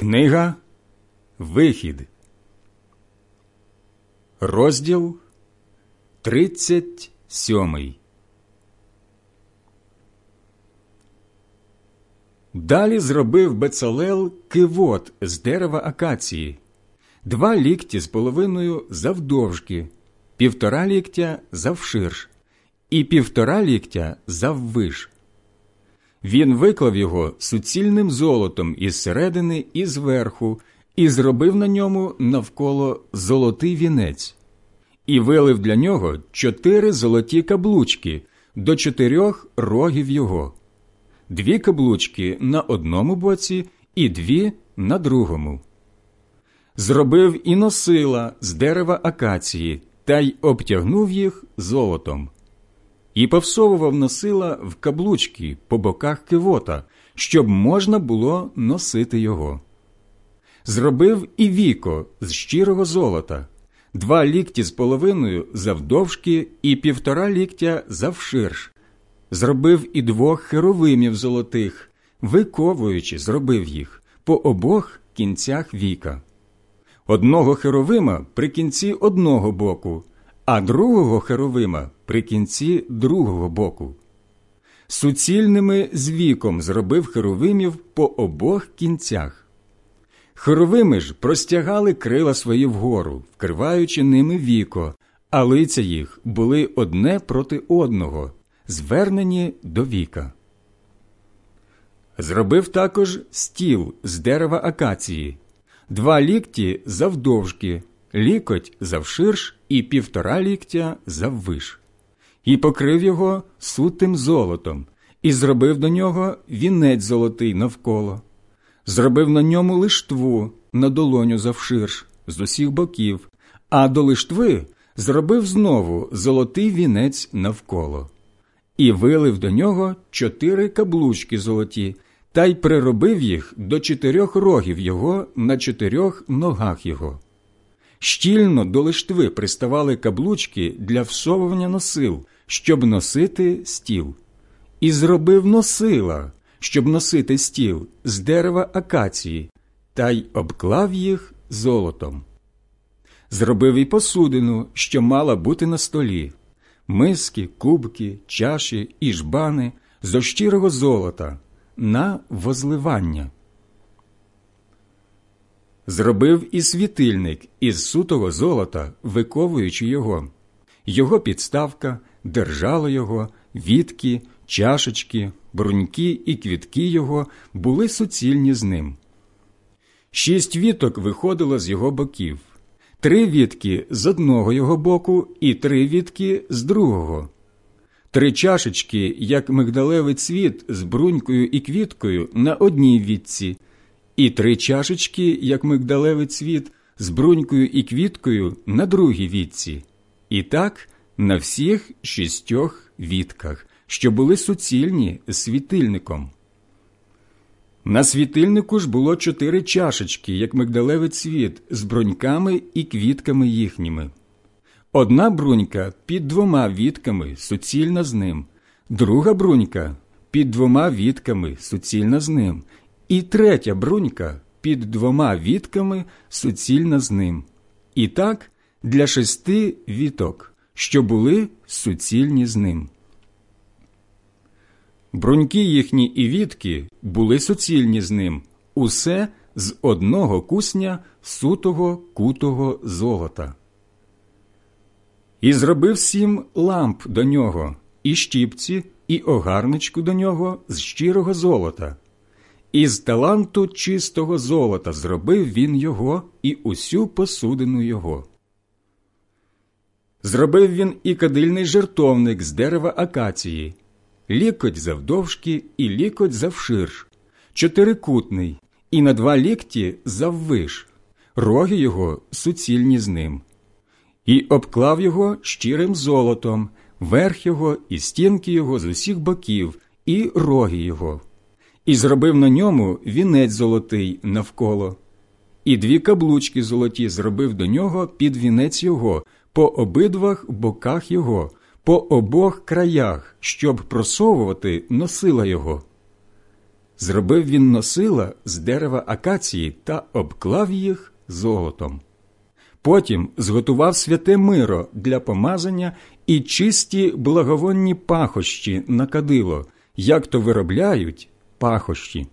Книга Вихід, розділ 37 Далі зробив Бецалел кивот з дерева акації, два лікті з половиною завдовжки, півтора ліктя завширш і півтора ліктя заввиш. Він виклав його суцільним золотом із середини і зверху, і зробив на ньому навколо золотий вінець, і вилив для нього чотири золоті каблучки до чотирьох рогів його, дві каблучки на одному боці і дві на другому. Зробив і носила з дерева акації та й обтягнув їх золотом і повсовував носила в каблучки по боках кивота, щоб можна було носити його. Зробив і віко з щирого золота, два лікті з половиною завдовжки і півтора ліктя завширш. Зробив і двох херовимів золотих, виковуючи, зробив їх по обох кінцях віка. Одного херовима при кінці одного боку, а другого херовима при кінці другого боку. Суцільними з віком зробив херовимів по обох кінцях. Херовими ж простягали крила свої вгору, вкриваючи ними віко, а лиця їх були одне проти одного, звернені до віка. Зробив також стіл з дерева акації, два лікті завдовжки, лікоть завширш і півтора ліктя заввиш, і покрив його сутим золотом, і зробив до нього вінець золотий навколо, зробив на ньому лиштву на долоню завширш з усіх боків, а до лиштви зробив знову золотий вінець навколо, і вилив до нього чотири каблучки золоті. Та й приробив їх до чотирьох рогів його на чотирьох ногах його. Щільно до лиштви приставали каблучки для всовування носил, щоб носити стіл, і зробив носила, щоб носити стіл з дерева акації, та й обклав їх золотом. Зробив і посудину, що мала бути на столі, миски, кубки, чаші і жбани зо щирого золота на возливання. Зробив і світильник із сутого золота, виковуючи його, його підставка, держало його, вітки, чашечки, бруньки і квітки його були суцільні з ним. Шість віток виходило з його боків, три вітки з одного його боку і три вітки з другого. Три чашечки, як мигдалевий цвіт з брунькою і квіткою на одній вітці – і три чашечки, як мигдалевий цвіт, з брунькою і квіткою на другій вітці, і так на всіх шістьох вітках, що були суцільні з світильником. На світильнику ж було чотири чашечки, як мигдалевий цвіт, з бруньками і квітками їхніми. Одна брунька під двома вітками суцільна з ним, друга брунька під двома вітками суцільна з ним, і третя брунька під двома вітками суцільна з ним, і так для шести віток, що були суцільні з ним. Бруньки їхні і вітки були суцільні з ним, усе з одного кусня сутого кутого золота. І зробив сім ламп до нього, і щіпці, і огарничку до нього з щирого золота. Із таланту чистого золота зробив він його і усю посудину його. Зробив він і кадильний жертовник з дерева акації, лікоть завдовжки і лікоть завширш, чотирикутний, і на два лікті заввиш, роги його суцільні з ним, і обклав його щирим золотом, верх його і стінки його з усіх боків, і роги його і зробив на ньому вінець золотий навколо, і дві каблучки золоті зробив до нього під вінець його, по обидвах боках його, по обох краях, щоб просовувати носила його. Зробив він носила з дерева акації та обклав їх золотом. Потім зготував святе миро для помазання і чисті благовонні пахощі на кадило, як то виробляють пахощі.